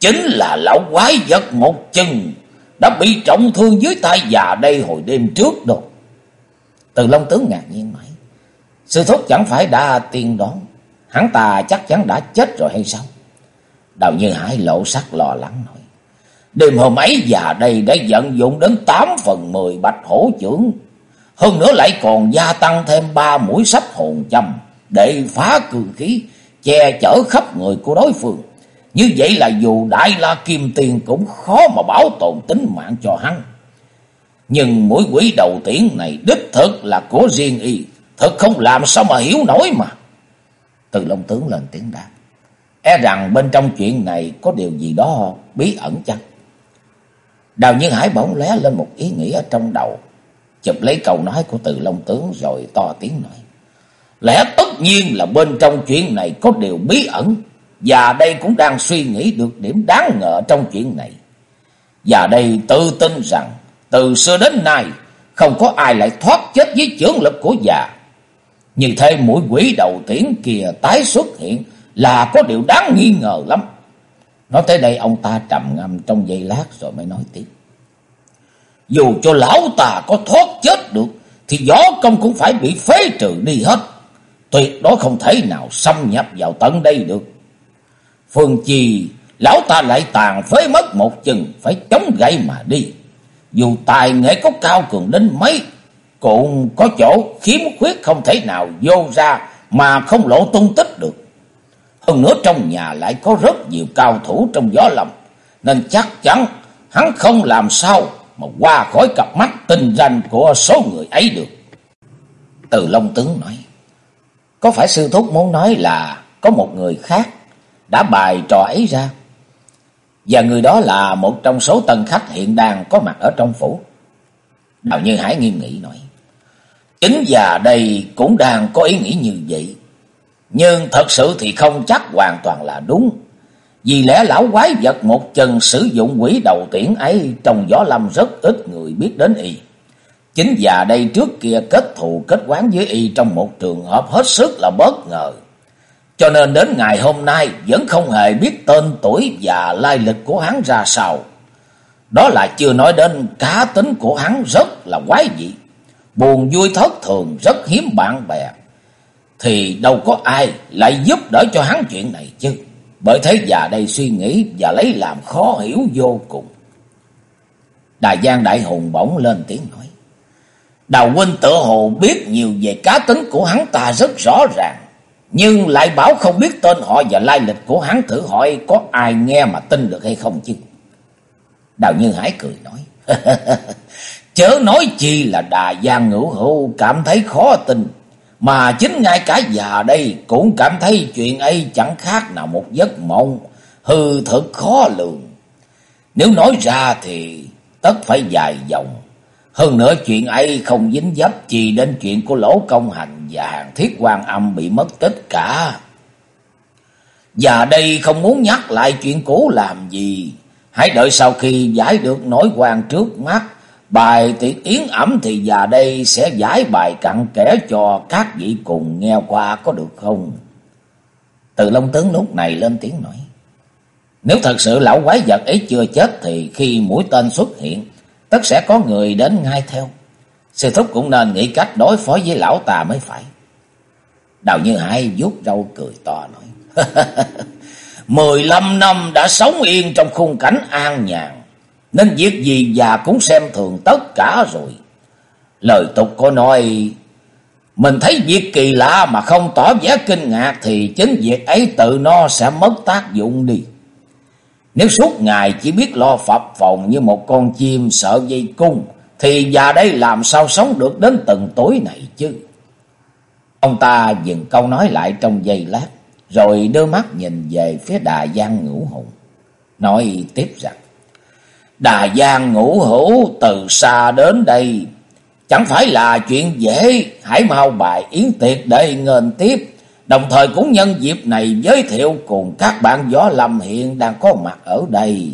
Chính là lão quái vật một chân đã bị trọng thương dưới tay già đây hồi đêm trước đâu. Từ Long Tướng ngạc nhiên nói. Sư thúc chẳng phải đã tiên đoán. Hắn ta chắc chắn đã chết rồi hay sao? Đào Như Hải lộ sắc lo lắng nói. Đêm hôm ấy già đây đã vận dụng đến 8 phần 10 bạch hổ trưởng. Hơn nữa lại còn gia tăng thêm ba mũi sách hồn châm để phá cường khí, che chở khắp người của đối phương. Như vậy là dù Đại La Kim Tiền cũng khó mà bảo tồn tính mạng cho hắn. Nhưng mũi quỷ đầu tiên này đích thực là của riêng y. Thật không làm sao mà hiểu nổi mà. Từ Long Tướng lên tiếng đáp. E rằng bên trong chuyện này có điều gì đó bí ẩn chăng? Đào Nhân Hải bỗng lóe lên một ý nghĩ ở trong đầu. Chụp lấy câu nói của Từ Long Tướng rồi to tiếng nói. Lẽ tất nhiên là bên trong chuyện này có điều bí ẩn. Và đây cũng đang suy nghĩ được điểm đáng ngờ trong chuyện này. Và đây tự tin rằng, từ xưa đến nay, không có ai lại thoát chết với chưởng lực của già. Như thế mũi quỷ đầu tiễn kia tái xuất hiện là có điều đáng nghi ngờ lắm. Nói tới đây ông ta trầm ngâm trong giây lát rồi mới nói tiếp. Dù cho lão ta có thoát chết được thì gió công cũng phải bị phế trừ đi hết. Tuyệt đối không thể nào xâm nhập vào tận đây được. Phương Chi, lão ta lại tàn phế mất một chừng, phải chống gậy mà đi. Dù tài nghệ có cao cường đến mấy, cũng có chỗ khiếm khuyết không thể nào vô ra mà không lộ tung tích được. Hơn nữa trong nhà lại có rất nhiều cao thủ trong gió lòng, nên chắc chắn hắn không làm sao mà qua khỏi cặp mắt tinh ranh của số người ấy được. Từ Long Tướng nói, có phải sư thúc muốn nói là có một người khác đã bài trò ấy ra. Và người đó là một trong số tân khách hiện đang có mặt ở trong phủ. Đào Như Hải nghiêm nghị nói. Chính già đây cũng đang có ý nghĩ như vậy. Nhưng thật sự thì không chắc hoàn toàn là đúng. Vì lẽ lão quái vật một chân sử dụng quỷ đầu tiễn ấy, trong gió lâm rất ít người biết đến y. Chính già đây trước kia kết thù, kết quán với y trong một trường hợp hết sức là bất ngờ. Cho nên đến ngày hôm nay, vẫn không hề biết tên tuổi và lai lịch của hắn ra sao. Đó là chưa nói đến cá tính của hắn rất là quái dị. Buồn vui thất thường, rất hiếm bạn bè. Thì đâu có ai lại giúp đỡ cho hắn chuyện này chứ. Bởi thế già đây suy nghĩ và lấy làm khó hiểu vô cùng. Đại Giang Đại Hùng bỗng lên tiếng nói. Đào huynh tự hồ biết nhiều về cá tính của hắn ta rất rõ ràng. Nhưng lại bảo không biết tên họ và lai lịch của hắn thử hỏi có ai nghe mà tin được hay không chứ. Đào Như Hải cười nói. Chớ nói chi là đà giang ngữ hữu cảm thấy khó tin. Mà chính ngay cả già đây cũng cảm thấy chuyện ấy chẳng khác nào một giấc mộng. Hư thực khó lường. Nếu nói ra thì tất phải dài dòng. Hơn nữa chuyện ấy không dính dấp gì đến chuyện của lỗ công hành và hàng thiết quan âm bị mất tích cả. Và đây không muốn nhắc lại chuyện cũ làm gì. Hãy đợi sau khi giải được nỗi quan trước mắt. Bài tiệc yến ẩm thì già đây sẽ giải bài cặn kẽ cho các vị cùng nghe qua có được không? Từ Long Tướng lúc này lên tiếng nói. Nếu thật sự lão quái vật ấy chưa chết thì khi mũi tên xuất hiện tất sẽ có người đến ngay theo. Sư thúc cũng nên nghĩ cách đối phó với lão tà mới phải. Đào Như Hải vuốt râu cười to nói. mười lăm năm đã sống yên trong khung cảnh an nhàn, nên việc gì già cũng xem thường tất cả rồi. Lời tục có nói, mình thấy việc kỳ lạ mà không tỏ vẻ kinh ngạc thì chính việc ấy tự nó sẽ mất tác dụng đi. Nếu suốt ngày chỉ biết lo phập phòng như một con chim sợ dây cung, thì già đây làm sao sống được đến từng tối này chứ? Ông ta dừng câu nói lại trong giây lát, rồi đưa mắt nhìn về phía đà giang ngũ hùng, nói tiếp rằng, Đà giang ngũ hữu từ xa đến đây, chẳng phải là chuyện dễ, hãy mau bài yến tiệc để ngên tiếp, đồng thời cũng nhân dịp này giới thiệu cùng các bạn gió lâm hiện đang có mặt ở đây.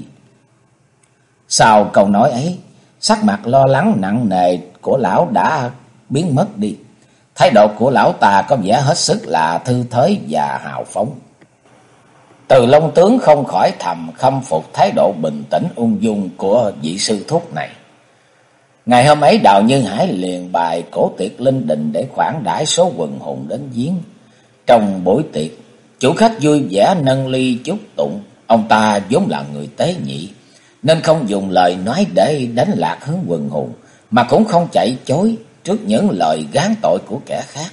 Sau câu nói ấy, sắc mặt lo lắng nặng nề của lão đã biến mất đi. Thái độ của lão ta có vẻ hết sức là thư thới và hào phóng. Từ Long tướng không khỏi thầm khâm phục thái độ bình tĩnh ung dung của vị sư thúc này. Ngày hôm ấy Đào Như Hải liền bài cổ tiệc linh đình để khoản đãi số quần hùng đến giếng. Trong buổi tiệc, chủ khách vui vẻ nâng ly chúc tụng. Ông ta vốn là người tế nhị, nên không dùng lời nói để đánh lạc hướng quần hùng, mà cũng không chạy chối trước những lời gán tội của kẻ khác.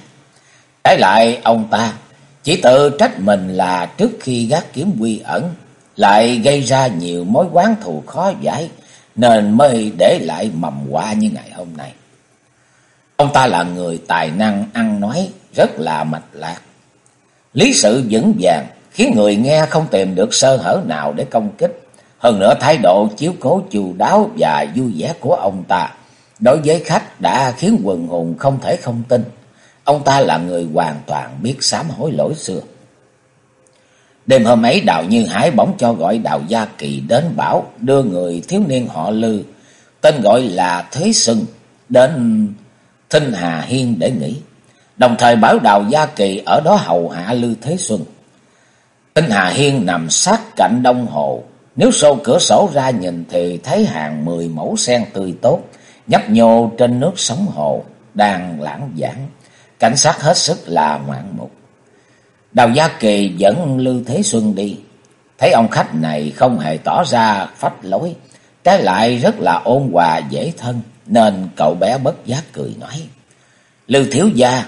Trái lại ông ta chỉ tự trách mình là trước khi gác kiếm quy ẩn, lại gây ra nhiều mối quán thù khó giải, nên mới để lại mầm quả như ngày hôm nay. Ông ta là người tài năng ăn nói rất là mạch lạc. Lý sự vững vàng khiến người nghe không tìm được sơ hở nào để công kích. Hơn nữa thái độ chiếu cố chu đáo và vui vẻ của ông ta đối với khách đã khiến quần hùng không thể không tin. Ông ta là người hoàn toàn biết sám hối lỗi xưa. Đêm hôm ấy Đào Như Hải bỗng cho gọi Đào Gia Kỳ đến bảo đưa người thiếu niên họ Lư, tên gọi là Thế Sưng, đến Thinh Hà Hiên để nghỉ. Đồng thời bảo Đào Gia Kỳ ở đó hầu hạ Lư Thế Xuân. Thinh Hà Hiên nằm sát cạnh đông hồ, nếu sâu cửa sổ ra nhìn thì thấy hàng mười mẫu sen tươi tốt, nhấp nhô trên nước sóng hồ, đang lãng giảng. Cảnh sát hết sức là ngoạn mục. Đào Gia Kỳ dẫn Lưu Thế Xuân đi. Thấy ông khách này không hề tỏ ra phách lối. Trái lại rất là ôn hòa dễ thân. Nên cậu bé bất giác cười nói. Lưu Thiếu Gia,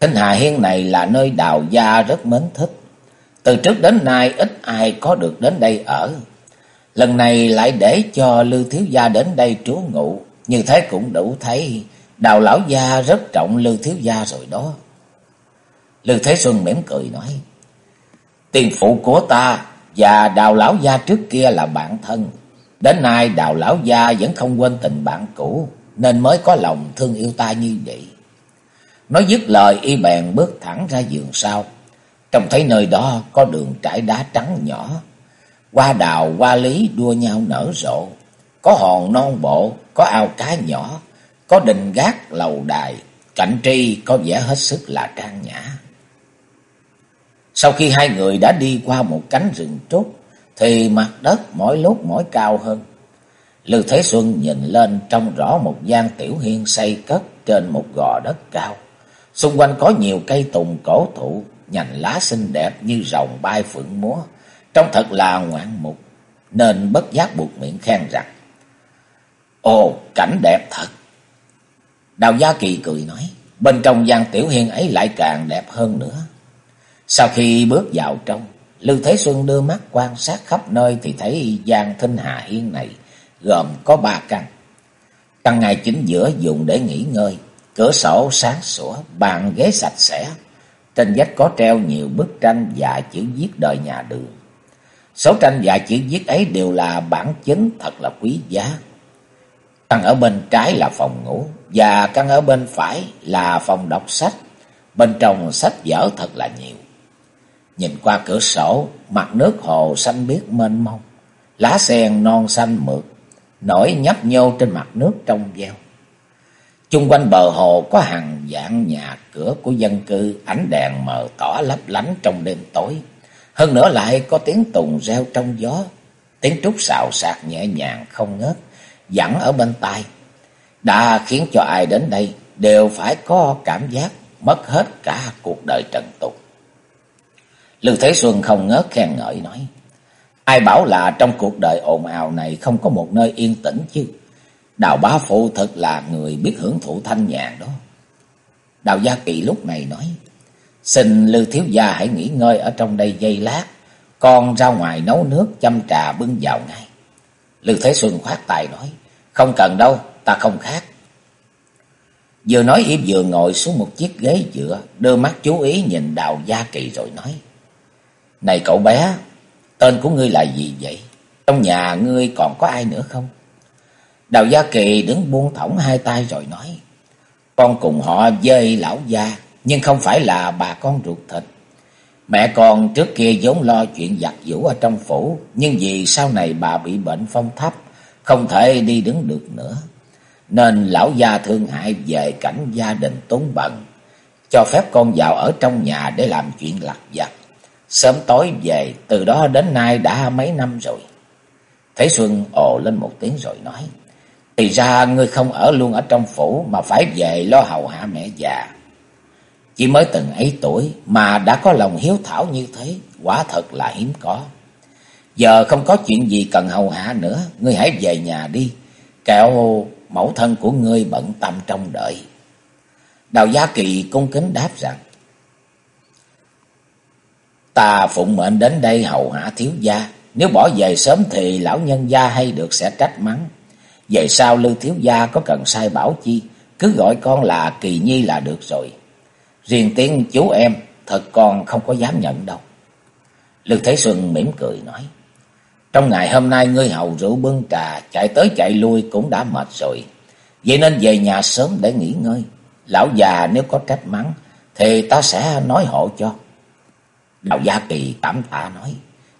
Thinh Hà Hiên này là nơi Đào Gia rất mến thích. Từ trước đến nay ít ai có được đến đây ở. Lần này lại để cho Lưu Thiếu Gia đến đây trú ngụ. Như thế cũng đủ thấy Đào Lão Gia rất trọng Lưu Thiếu Gia rồi đó. Lưu Thế Xuân mỉm cười nói. Tiền phụ của ta và đào lão gia trước kia là bạn thân. Đến nay đào lão gia vẫn không quên tình bạn cũ. Nên mới có lòng thương yêu ta như vậy. Nói dứt lời y bèn bước thẳng ra giường sau. Trông thấy nơi đó có đường trải đá trắng nhỏ. Qua đào qua lý đua nhau nở rộ. Có hòn non bộ, có ao cá nhỏ, có đình gác lầu đài. Cạnh tri có vẻ hết sức là trang nhã. Sau khi hai người đã đi qua một cánh rừng trúc, thì mặt đất mỗi lúc mỗi cao hơn. Lưu Thế Xuân nhìn lên trông rõ một gian tiểu hiên xây cất trên một gò đất cao. Xung quanh có nhiều cây tùng cổ thụ, nhành lá xinh đẹp như rồng bay phượng múa. Trông thật là ngoạn mục, nên bất giác buộc miệng khen rằng. Ồ, cảnh đẹp thật. Đào Gia Kỳ cười nói, bên trong gian tiểu hiên ấy lại càng đẹp hơn nữa. Sau khi bước vào trong, Lưu Thế Xuân đưa mắt quan sát khắp nơi thì thấy gian thinh hà hiên này gồm có ba căn. Căn ngay chính giữa dùng để nghỉ ngơi, cửa sổ sáng sủa, bàn ghế sạch sẽ. Trên vách có treo nhiều bức tranh và chữ viết đời nhà đường. Số tranh và chữ viết ấy đều là bản chính thật là quý giá. Căn ở bên trái là phòng ngủ và căn ở bên phải là phòng đọc sách. Bên trong sách vở thật là nhiều. Nhìn qua cửa sổ, mặt nước hồ xanh biếc mênh mông, lá sen non xanh mượt, nổi nhấp nhô trên mặt nước trong veo. Chung quanh bờ hồ có hàng vạn nhà cửa của dân cư, ánh đèn mờ tỏ lấp lánh trong đêm tối. Hơn nữa lại có tiếng tùng reo trong gió, tiếng trúc xào xạc nhẹ nhàng không ngớt, dặn ở bên tai. Đã khiến cho ai đến đây đều phải có cảm giác mất hết cả cuộc đời trần tục. Lưu Thế Xuân không ngớt khen ngợi, nói. Ai bảo là trong cuộc đời ồn ào này không có một nơi yên tĩnh chứ. Đào bá phụ thật là người biết hưởng thụ thanh nhàn đó. Đào Gia Kỳ lúc này nói. Xin Lưu Thiếu Gia hãy nghỉ ngơi ở trong đây giây lát. Con ra ngoài nấu nước chăm trà bưng vào ngay. Lưu Thế Xuân khoát tay nói. Không cần đâu, ta không khác. Vừa nói y vừa ngồi xuống một chiếc ghế dựa, đưa mắt chú ý nhìn Đào Gia Kỳ rồi nói. Này cậu bé, tên của ngươi là gì vậy? Trong nhà ngươi còn có ai nữa không? Đào Gia Kỳ đứng buông thõng hai tay rồi nói. Con cùng họ với lão gia, nhưng không phải là bà con ruột thịt. Mẹ con trước kia vốn lo chuyện giặt giũ ở trong phủ, nhưng vì sau này bà bị bệnh phong thấp, không thể đi đứng được nữa. Nên lão gia thương hại về cảnh gia đình tốn bận, cho phép con vào ở trong nhà để làm chuyện lặt vặt. Sớm tối về, từ đó đến nay đã mấy năm rồi. Thế Xuân ồ lên một tiếng rồi nói, Thì ra ngươi không ở luôn ở trong phủ mà phải về lo hầu hạ mẹ già. Chỉ mới từng ấy tuổi mà đã có lòng hiếu thảo như thế, quả thật là hiếm có. Giờ không có chuyện gì cần hầu hạ nữa, ngươi hãy về nhà đi, kẹo mẫu thân của ngươi bận tâm trong đợi. Đào Gia Kỳ cung kính đáp rằng, Ta phụng mệnh đến đây hầu hạ thiếu gia, nếu bỏ về sớm thì lão nhân gia hay được sẽ trách mắng. Về sau Lưu thiếu gia có cần sai bảo chi, cứ gọi con là Kỳ Nhi là được rồi. Riêng tiếng chú em, thật con không có dám nhận đâu. Lưu Thế Xuân mỉm cười nói. Trong ngày hôm nay ngươi hầu rượu bưng trà, chạy tới chạy lui cũng đã mệt rồi. Vậy nên về nhà sớm để nghỉ ngơi. Lão già nếu có trách mắng, thì ta sẽ nói hộ cho. Đào Gia Kỳ cảm tạ nói,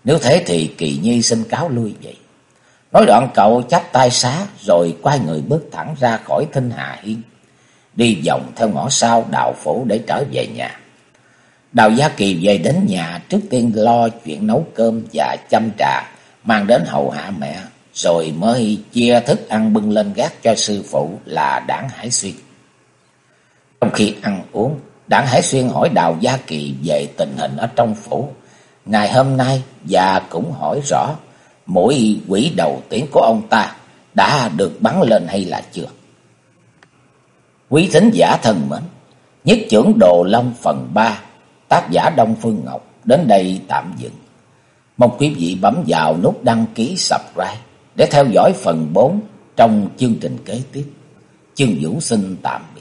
nếu thế thì Kỳ Nhi xin cáo lui vậy. Nói đoạn cậu chắp tay xá rồi quay người bước thẳng ra khỏi Thinh Hà Hiên. Đi vòng theo ngõ sau đào phủ để trở về nhà. Đào Gia Kỳ về đến nhà trước tiên lo chuyện nấu cơm và chăm trà, mang đến hầu hạ mẹ, rồi mới chia thức ăn bưng lên gác cho sư phụ là Đảng Hải Xuyên. Trong khi ăn uống, Đảng Hải Xuyên hỏi Đào Gia Kỳ về tình hình ở trong phủ. Ngày hôm nay và cũng hỏi rõ mũi quỷ đầu tiên của ông ta đã được bắn lên hay là chưa. Quý thính giả thân mến, nhất trưởng Đồ Long phần 3, tác giả Đông Phương Ngọc đến đây tạm dừng. Mong quý vị bấm vào nút đăng ký subscribe để theo dõi phần 4 trong chương trình kế tiếp. Chương Vũ xin tạm biệt.